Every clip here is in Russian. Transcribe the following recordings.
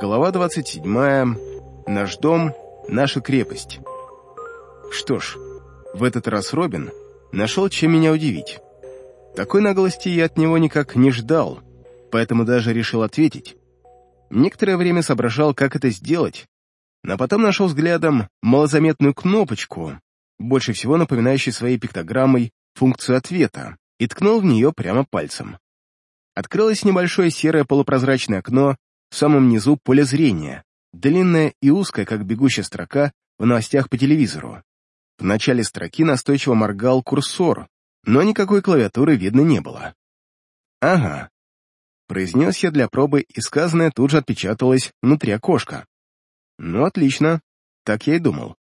Глава 27. Наш дом, наша крепость. Что ж, в этот раз Робин нашел, чем меня удивить. Такой наглости я от него никак не ждал, поэтому даже решил ответить. Некоторое время соображал, как это сделать, но потом нашел взглядом малозаметную кнопочку, больше всего напоминающую своей пиктограммой функцию ответа, и ткнул в нее прямо пальцем. Открылось небольшое серое полупрозрачное окно в самом низу поля зрения, длинное и узкое, как бегущая строка в новостях по телевизору. В начале строки настойчиво моргал курсор, но никакой клавиатуры видно не было. «Ага», — произнес я для пробы, и сказанное тут же отпечаталось внутри окошка. «Ну, отлично, так я и думал».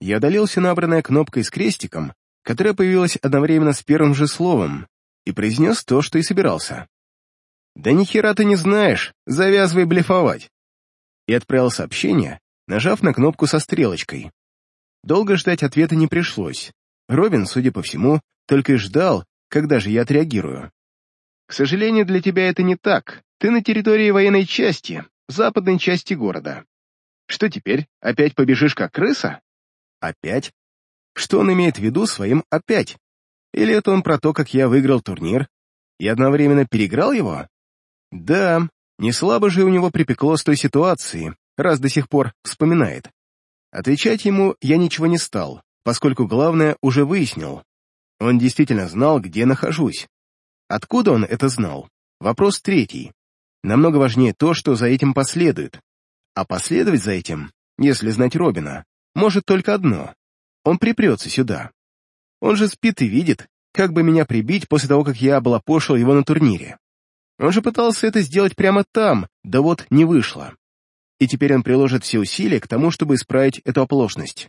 Я удалился набранная кнопкой с крестиком, которая появилась одновременно с первым же словом, и произнес то, что и собирался. «Да ни хера ты не знаешь, завязывай блефовать!» И отправил сообщение, нажав на кнопку со стрелочкой. Долго ждать ответа не пришлось. Робин, судя по всему, только и ждал, когда же я отреагирую. «К сожалению, для тебя это не так. Ты на территории военной части, западной части города. Что теперь, опять побежишь как крыса?» «Опять?» Что он имеет в виду своим «опять»? Или это он про то, как я выиграл турнир и одновременно переиграл его? Да, не слабо же у него припекло с той ситуации, раз до сих пор вспоминает. Отвечать ему я ничего не стал, поскольку главное уже выяснил. Он действительно знал, где нахожусь. Откуда он это знал? Вопрос третий. Намного важнее то, что за этим последует. А последовать за этим, если знать Робина, может только одно. Он припрется сюда. Он же спит и видит, как бы меня прибить после того, как я облапошил его на турнире. Он же пытался это сделать прямо там, да вот не вышло. И теперь он приложит все усилия к тому, чтобы исправить эту оплошность.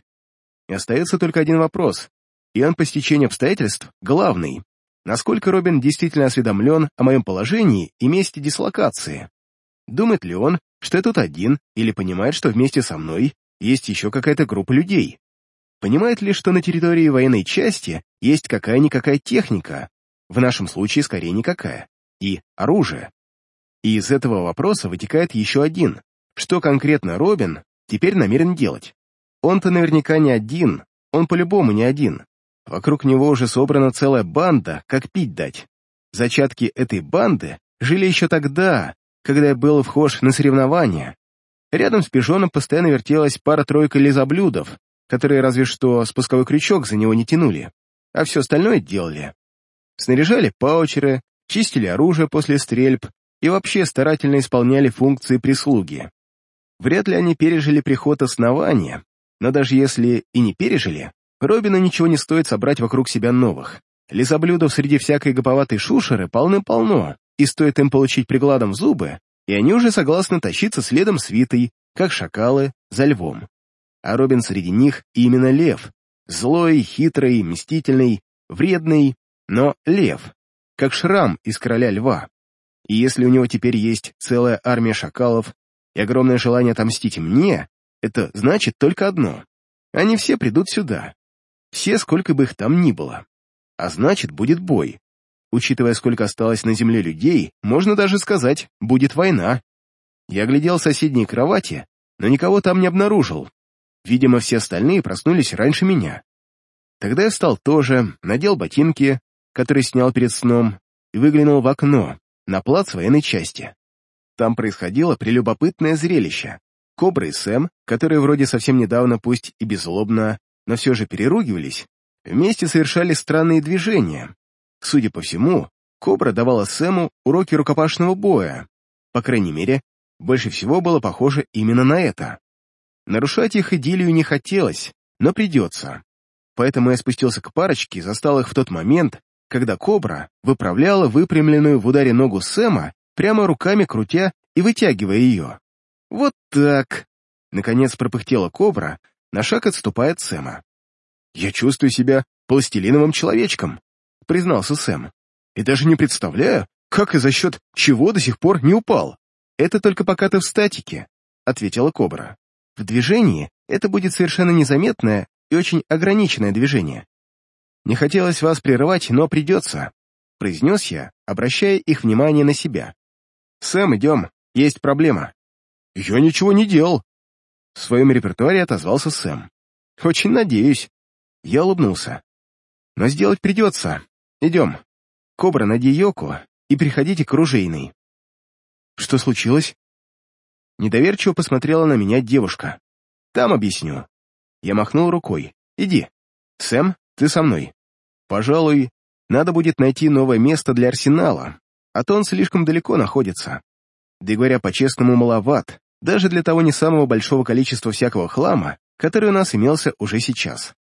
И остается только один вопрос, и он по стечению обстоятельств главный. Насколько Робин действительно осведомлен о моем положении и месте дислокации? Думает ли он, что я тут один, или понимает, что вместе со мной есть еще какая-то группа людей? Понимает ли, что на территории военной части есть какая-никакая техника, в нашем случае скорее никакая, и оружие? И из этого вопроса вытекает еще один. Что конкретно Робин теперь намерен делать? Он-то наверняка не один, он по-любому не один. Вокруг него уже собрана целая банда, как пить дать. Зачатки этой банды жили еще тогда, когда я был вхож на соревнования. Рядом с пижоном постоянно вертелась пара-тройка лизоблюдов, которые разве что спусковой крючок за него не тянули, а все остальное делали. Снаряжали паучеры, чистили оружие после стрельб и вообще старательно исполняли функции прислуги. Вряд ли они пережили приход основания, но даже если и не пережили, Робину ничего не стоит собрать вокруг себя новых. Лизоблюдов среди всякой гоповатой шушеры полны-полно, и стоит им получить прикладом в зубы, и они уже согласны тащиться следом свитой, как шакалы, за львом а Робин среди них именно лев. Злой, хитрый, мстительный, вредный, но лев, как шрам из короля льва. И если у него теперь есть целая армия шакалов и огромное желание отомстить мне, это значит только одно. Они все придут сюда. Все, сколько бы их там ни было. А значит, будет бой. Учитывая, сколько осталось на земле людей, можно даже сказать, будет война. Я глядел соседние кровати, но никого там не обнаружил, Видимо, все остальные проснулись раньше меня. Тогда я встал тоже, надел ботинки, которые снял перед сном, и выглянул в окно, на плац военной части. Там происходило прелюбопытное зрелище. Кобра и Сэм, которые вроде совсем недавно, пусть и беззлобно, но все же переругивались, вместе совершали странные движения. Судя по всему, Кобра давала Сэму уроки рукопашного боя. По крайней мере, больше всего было похоже именно на это. Нарушать их идиллию не хотелось, но придется. Поэтому я спустился к парочке и застал их в тот момент, когда кобра выправляла выпрямленную в ударе ногу Сэма, прямо руками крутя и вытягивая ее. «Вот так!» Наконец пропыхтела кобра, на шаг отступает Сэма. «Я чувствую себя пластилиновым человечком», — признался Сэм. «И даже не представляю, как и за счет чего до сих пор не упал. Это только пока ты в статике», — ответила кобра. В движении это будет совершенно незаметное и очень ограниченное движение. Не хотелось вас прерывать, но придется, произнес я, обращая их внимание на себя. Сэм, идем, есть проблема. «Я ничего не делал!» В своем репертуаре отозвался Сэм. «Очень надеюсь». Я улыбнулся. «Но сделать придется. Идем. Кобра, найди Йоку и приходите к ружейной». «Что случилось?» Недоверчиво посмотрела на меня девушка. «Там объясню». Я махнул рукой. «Иди. Сэм, ты со мной. Пожалуй, надо будет найти новое место для арсенала, а то он слишком далеко находится. Да и говоря по-честному, маловат, даже для того не самого большого количества всякого хлама, который у нас имелся уже сейчас.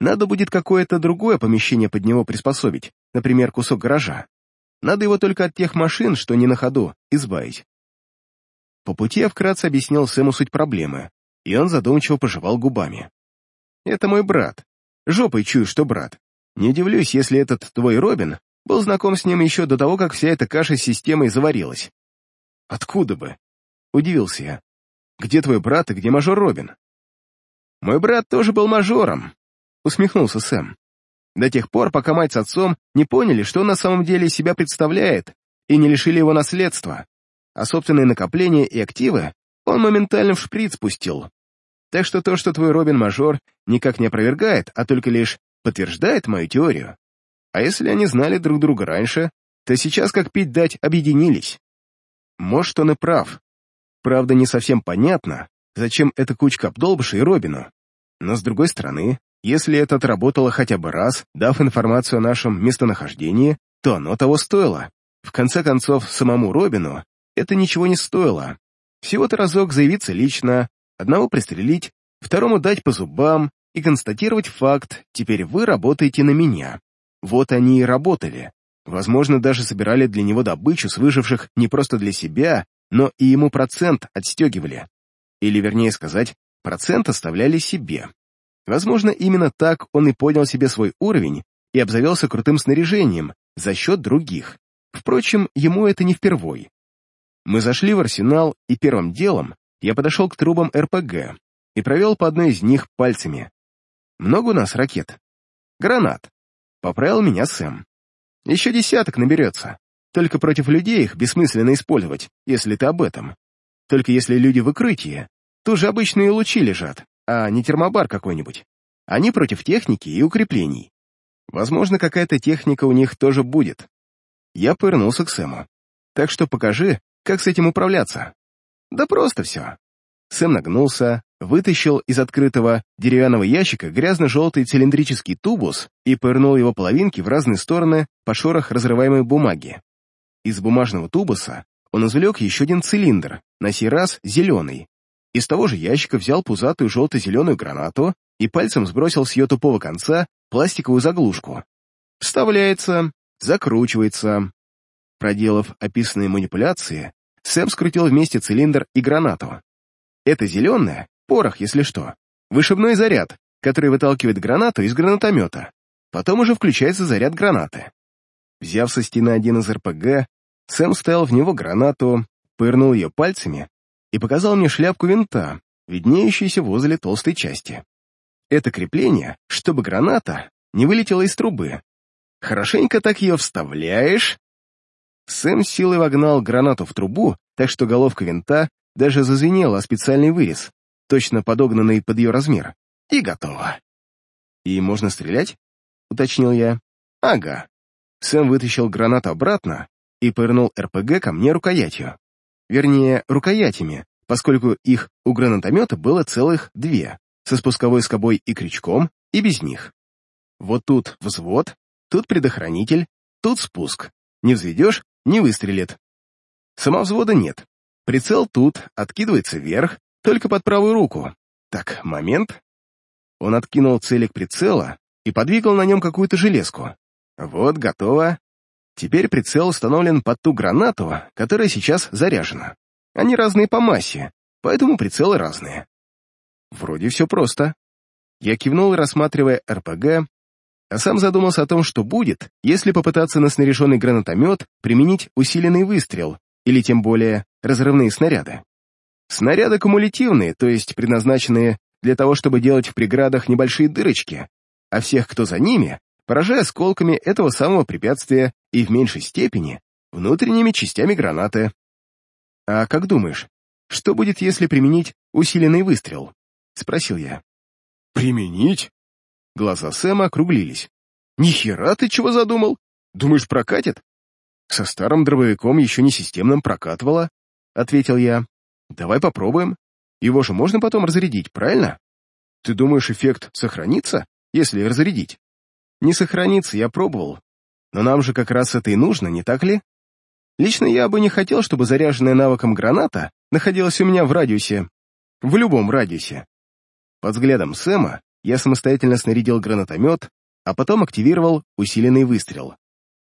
Надо будет какое-то другое помещение под него приспособить, например, кусок гаража. Надо его только от тех машин, что не на ходу, избавить. По пути я вкратце объяснил Сэму суть проблемы, и он задумчиво пожевал губами. «Это мой брат. Жопой чую, что брат. Не удивлюсь, если этот твой Робин был знаком с ним еще до того, как вся эта каша с системой заварилась. Откуда бы? Удивился я. Где твой брат и где мажор Робин? Мой брат тоже был мажором, усмехнулся Сэм. До тех пор, пока мать с отцом не поняли, что он на самом деле себя представляет, и не лишили его наследства, а собственные накопления и активы он моментально в шприц пустил. Так что то, что твой Робин-мажор никак не опровергает, а только лишь подтверждает мою теорию. А если они знали друг друга раньше, то сейчас, как пить дать, объединились. Может, он и прав. Правда, не совсем понятно, зачем эта кучка обдолбышей Робину. Но, с другой стороны, если это отработало хотя бы раз, дав информацию о нашем местонахождении, то оно того стоило. В конце концов, самому Робину это ничего не стоило. Всего-то разок заявиться лично, одного пристрелить, второму дать по зубам и констатировать факт, теперь вы работаете на меня. Вот они и работали. Возможно, даже собирали для него добычу с выживших не просто для себя, но и ему процент отстегивали. Или, вернее сказать, процент оставляли себе. Возможно, именно так он и понял себе свой уровень и обзавелся крутым снаряжением за счет других. Впрочем, ему это не впервой. Мы зашли в арсенал, и первым делом я подошел к трубам РПГ и провел по одной из них пальцами. Много у нас ракет? Гранат. Поправил меня Сэм. Еще десяток наберется. Только против людей их бессмысленно использовать, если ты об этом. Только если люди в укрытии, тут же обычные лучи лежат, а не термобар какой-нибудь. Они против техники и укреплений. Возможно, какая-то техника у них тоже будет. Я повернулся к Сэму. Так что покажи, как с этим управляться. Да просто все. Сэм нагнулся, вытащил из открытого деревянного ящика грязно-желтый цилиндрический тубус и повернул его половинки в разные стороны по шорох разрываемой бумаги. Из бумажного тубуса он извлек еще один цилиндр, на сей раз зеленый. Из того же ящика взял пузатую желто-зеленую гранату и пальцем сбросил с ее тупого конца пластиковую заглушку. Вставляется, закручивается. Проделав описанные манипуляции, Сэм скрутил вместе цилиндр и гранату. Это зеленое Порох, если что. Вышибной заряд, который выталкивает гранату из гранатомета. Потом уже включается заряд гранаты. Взяв со стены один из РПГ, Сэм вставил в него гранату, пырнул ее пальцами и показал мне шляпку винта, виднеющуюся возле толстой части. Это крепление, чтобы граната не вылетела из трубы. Хорошенько так ее вставляешь. Сэм силой вогнал гранату в трубу, так что головка винта даже зазвенела о специальный вырез, точно подогнанный под ее размер, и готово. «И можно стрелять?» — уточнил я. «Ага». Сэм вытащил гранату обратно и повернул РПГ ко мне рукоятью. Вернее, рукоятями, поскольку их у гранатомета было целых две, со спусковой скобой и крючком, и без них. Вот тут взвод, тут предохранитель, тут спуск. Не взведешь — не выстрелит. Самовзвода нет. Прицел тут, откидывается вверх, только под правую руку. Так, момент. Он откинул целик прицела и подвигал на нем какую-то железку. Вот, готово. Теперь прицел установлен под ту гранату, которая сейчас заряжена. Они разные по массе, поэтому прицелы разные. Вроде все просто. Я кивнул, рассматривая РПГ, а сам задумался о том, что будет, если попытаться на снаряженный гранатомет применить усиленный выстрел или тем более разрывные снаряды. Снаряды кумулятивные, то есть предназначенные для того, чтобы делать в преградах небольшие дырочки, а всех, кто за ними, поражая осколками этого самого препятствия и в меньшей степени внутренними частями гранаты. А как думаешь, что будет, если применить усиленный выстрел?» — спросил я. «Применить?» Глаза Сэма округлились. «Нихера ты чего задумал? Думаешь, прокатит?» «Со старым дробовиком еще не системным прокатывало», — ответил я. «Давай попробуем. Его же можно потом разрядить, правильно? Ты думаешь, эффект сохранится, если разрядить?» «Не сохранится, я пробовал. Но нам же как раз это и нужно, не так ли? Лично я бы не хотел, чтобы заряженная навыком граната находилась у меня в радиусе. В любом радиусе. Под взглядом Сэма я самостоятельно снарядил гранатомет, а потом активировал усиленный выстрел.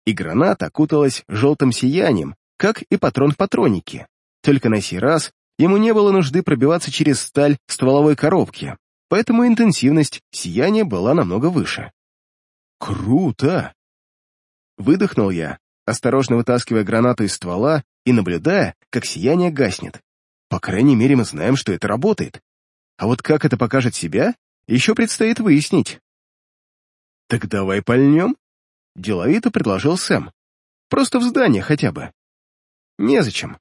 И граната окуталась желтым сиянием, как и патрон в патроннике. Только на сей раз ему не было нужды пробиваться через сталь стволовой коробки, поэтому интенсивность сияния была намного выше. «Круто!» Выдохнул я, осторожно вытаскивая гранату из ствола и наблюдая, как сияние гаснет. По крайней мере, мы знаем, что это работает. А вот как это покажет себя, еще предстоит выяснить. «Так давай пальнем?» — деловито предложил Сэм. «Просто в здание хотя бы». «Незачем».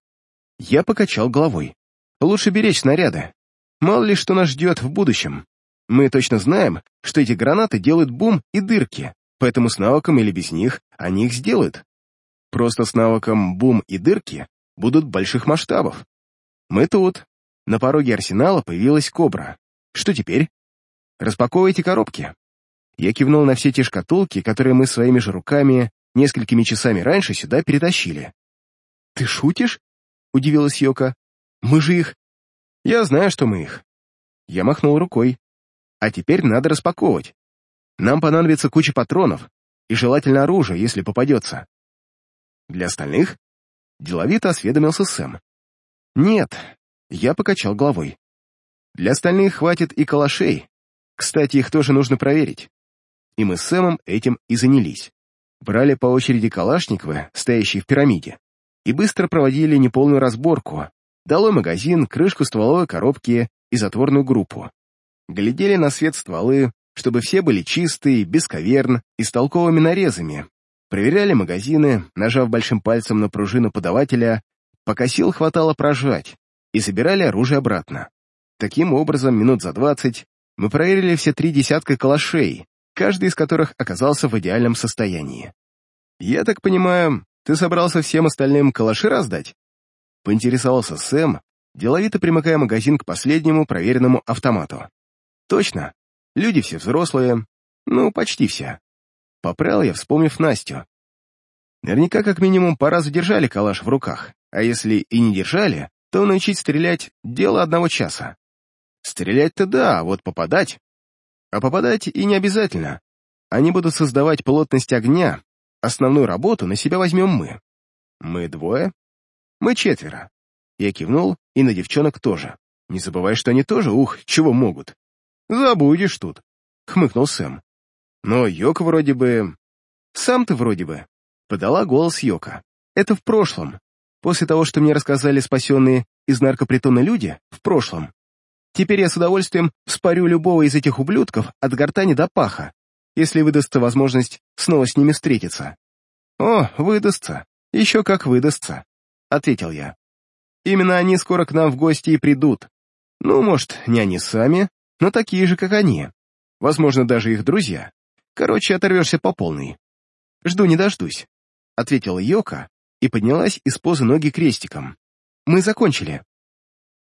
Я покачал головой. «Лучше беречь снаряды. Мало ли что нас ждет в будущем. Мы точно знаем, что эти гранаты делают бум и дырки, поэтому с навыком или без них они их сделают. Просто с навыком бум и дырки будут больших масштабов. Мы тут. На пороге арсенала появилась кобра. Что теперь? Распаковывайте коробки. Я кивнул на все те шкатулки, которые мы своими же руками несколькими часами раньше сюда перетащили. «Ты шутишь?» — удивилась Йока. «Мы же их...» «Я знаю, что мы их». Я махнул рукой. «А теперь надо распаковывать. Нам понадобится куча патронов и желательно оружие, если попадется. Для остальных? Деловито осведомился Сэм. Нет, я покачал головой. Для остальных хватит и калашей. Кстати, их тоже нужно проверить. И мы с Сэмом этим и занялись. Брали по очереди калашниковы, стоящие в пирамиде, и быстро проводили неполную разборку, долой магазин, крышку стволовой коробки и затворную группу. Глядели на свет стволы, чтобы все были чистые, без каверн и с толковыми нарезами. Проверяли магазины, нажав большим пальцем на пружину подавателя, пока сил хватало прожать, и собирали оружие обратно. Таким образом, минут за двадцать мы проверили все три десятка калашей, каждый из которых оказался в идеальном состоянии. «Я так понимаю, ты собрался всем остальным калаши раздать?» Поинтересовался Сэм, деловито примыкая магазин к последнему проверенному автомату. «Точно, Люди все взрослые, ну, почти все. Поправил я, вспомнив Настю. Наверняка как минимум по разу держали калаш в руках, а если и не держали, то научить стрелять — дело одного часа. Стрелять-то да, а вот попадать... А попадать и не обязательно. Они будут создавать плотность огня, основную работу на себя возьмем мы. Мы двое? Мы четверо. Я кивнул, и на девчонок тоже. Не забывай, что они тоже, ух, чего могут. «Забудешь тут», — хмыкнул Сэм. «Но Йока вроде бы...» «Сам ты вроде бы», — подала голос Йока. «Это в прошлом. После того, что мне рассказали спасенные из наркопритона люди, в прошлом. Теперь я с удовольствием спарю любого из этих ублюдков от гортани до паха, если выдастся возможность снова с ними встретиться». «О, выдастся. Еще как выдастся», — ответил я. «Именно они скоро к нам в гости и придут. Ну, может, не они сами, но такие же, как они. Возможно, даже их друзья. Короче, оторвешься по полной. Жду не дождусь», — ответила Йока и поднялась из позы ноги крестиком. «Мы закончили».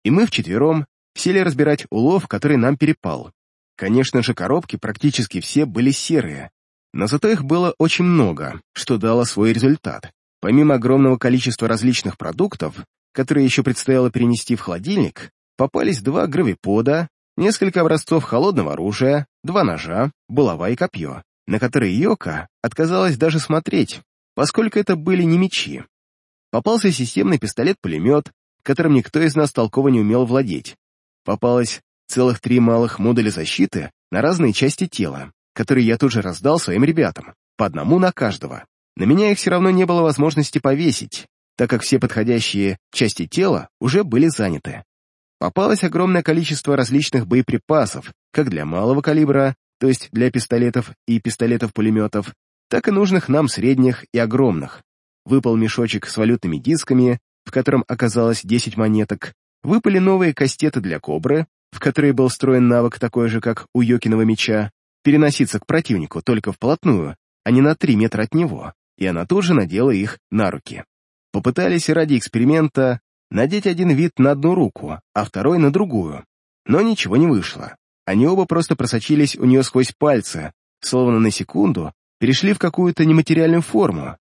И мы вчетвером сели разбирать улов, который нам перепал. Конечно же, коробки практически все были серые, но зато их было очень много, что дало свой результат. Помимо огромного количества различных продуктов, которые еще предстояло перенести в холодильник, попались два гравипода, несколько образцов холодного оружия, два ножа, булава и копье, на которые Йока отказалась даже смотреть, поскольку это были не мечи. Попался системный пистолет-пулемет, которым никто из нас толково не умел владеть. Попалось целых три малых модуля защиты на разные части тела, которые я тут же раздал своим ребятам, по одному на каждого. На меня их все равно не было возможности повесить, так как все подходящие части тела уже были заняты. Попалось огромное количество различных боеприпасов, как для малого калибра, то есть для пистолетов и пистолетов-пулеметов, так и нужных нам средних и огромных. Выпал мешочек с валютными дисками, в котором оказалось 10 монеток, выпали новые кастеты для кобры, в которые был встроен навык такой же, как у Йокиного меча, переноситься к противнику только вплотную, а не на три метра от него, и она тут же надела их на руки. Попытались ради эксперимента надеть один вид на одну руку, а второй на другую, но ничего не вышло. Они оба просто просочились у нее сквозь пальцы, словно на секунду перешли в какую-то нематериальную форму.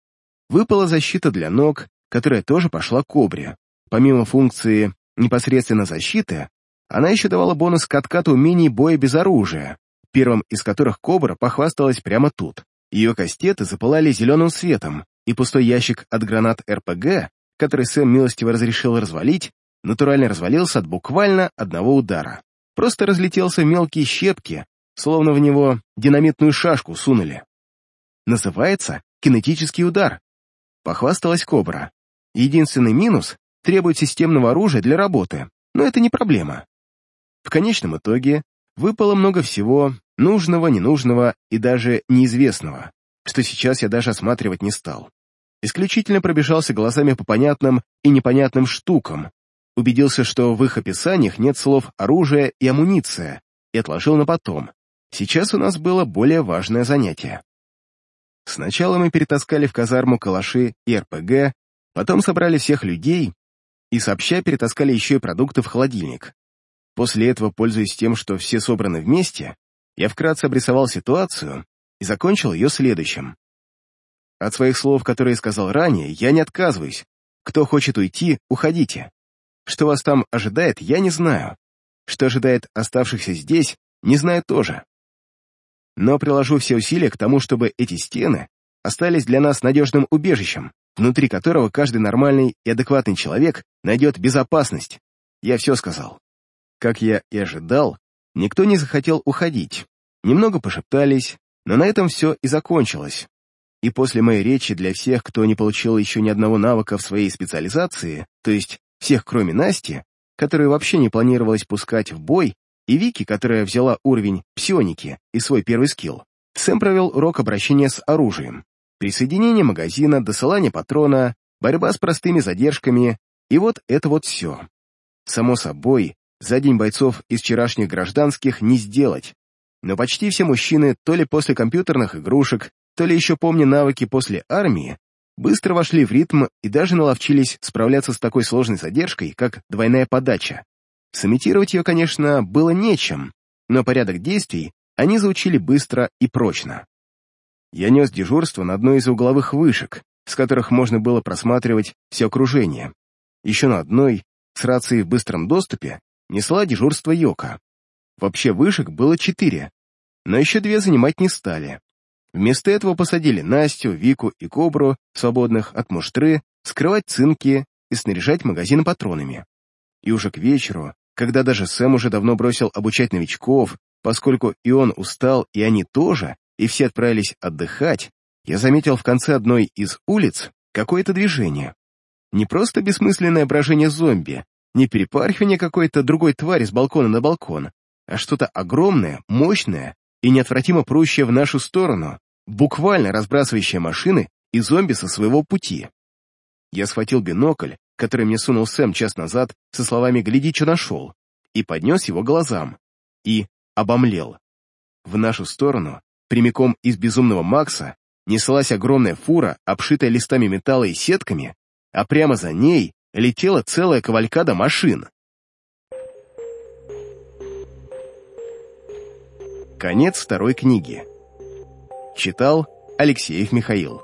Выпала защита для ног, которая тоже пошла к кобре. Помимо функции непосредственно защиты, она еще давала бонус к откату умений боя без оружия, первым из которых кобра похвасталась прямо тут. Ее кастеты запылали зеленым светом, и пустой ящик от гранат РПГ, который Сэм милостиво разрешил развалить, натурально развалился от буквально одного удара. Просто разлетелся в мелкие щепки, словно в него динамитную шашку сунули. Называется кинетический удар. Похвасталась Кобра. Единственный минус — требует системного оружия для работы, но это не проблема. В конечном итоге выпало много всего, нужного, ненужного и даже неизвестного, что сейчас я даже осматривать не стал. Исключительно пробежался глазами по понятным и непонятным штукам, убедился, что в их описаниях нет слов «оружие» и «амуниция», и отложил на потом. Сейчас у нас было более важное занятие. Сначала мы перетаскали в казарму калаши и РПГ, потом собрали всех людей и сообща перетаскали еще и продукты в холодильник. После этого, пользуясь тем, что все собраны вместе, я вкратце обрисовал ситуацию и закончил ее следующим. От своих слов, которые сказал ранее, я не отказываюсь. Кто хочет уйти, уходите. Что вас там ожидает, я не знаю. Что ожидает оставшихся здесь, не знаю тоже. Но приложу все усилия к тому, чтобы эти стены остались для нас надежным убежищем, внутри которого каждый нормальный и адекватный человек найдет безопасность. Я все сказал. Как я и ожидал, никто не захотел уходить. Немного пошептались, но на этом все и закончилось и после моей речи для всех, кто не получил еще ни одного навыка в своей специализации, то есть всех кроме Насти, которую вообще не планировалось пускать в бой, и Вики, которая взяла уровень псионики и свой первый скилл, Сэм провел урок обращения с оружием, присоединение магазина, досылание патрона, борьба с простыми задержками, и вот это вот все. Само собой, за день бойцов из вчерашних гражданских не сделать, но почти все мужчины то ли после компьютерных игрушек, то ли еще помня навыки после армии, быстро вошли в ритм и даже наловчились справляться с такой сложной задержкой, как двойная подача. Сымитировать ее, конечно, было нечем, но порядок действий они заучили быстро и прочно. Я нес дежурство на одной из угловых вышек, с которых можно было просматривать все окружение. Еще на одной, с рацией в быстром доступе, несла дежурство Йока. Вообще вышек было четыре, но еще две занимать не стали. Вместо этого посадили Настю, Вику и Кобру, свободных от муштры, скрывать цинки и снаряжать магазины патронами. И уже к вечеру, когда даже Сэм уже давно бросил обучать новичков, поскольку и он устал, и они тоже, и все отправились отдыхать, я заметил в конце одной из улиц какое-то движение. Не просто бессмысленное брожение зомби, не перепархивание какой-то другой твари с балкона на балкон, а что-то огромное, мощное и неотвратимо прущее в нашу сторону, буквально разбрасывающая машины и зомби со своего пути. Я схватил бинокль, который мне сунул Сэм час назад, со словами «гляди, что нашел», и поднес его глазам, и обомлел. В нашу сторону, прямиком из безумного Макса, неслась огромная фура, обшитая листами металла и сетками, а прямо за ней летела целая кавалькада машин. Конец второй книги. Читал Алексеев Михаил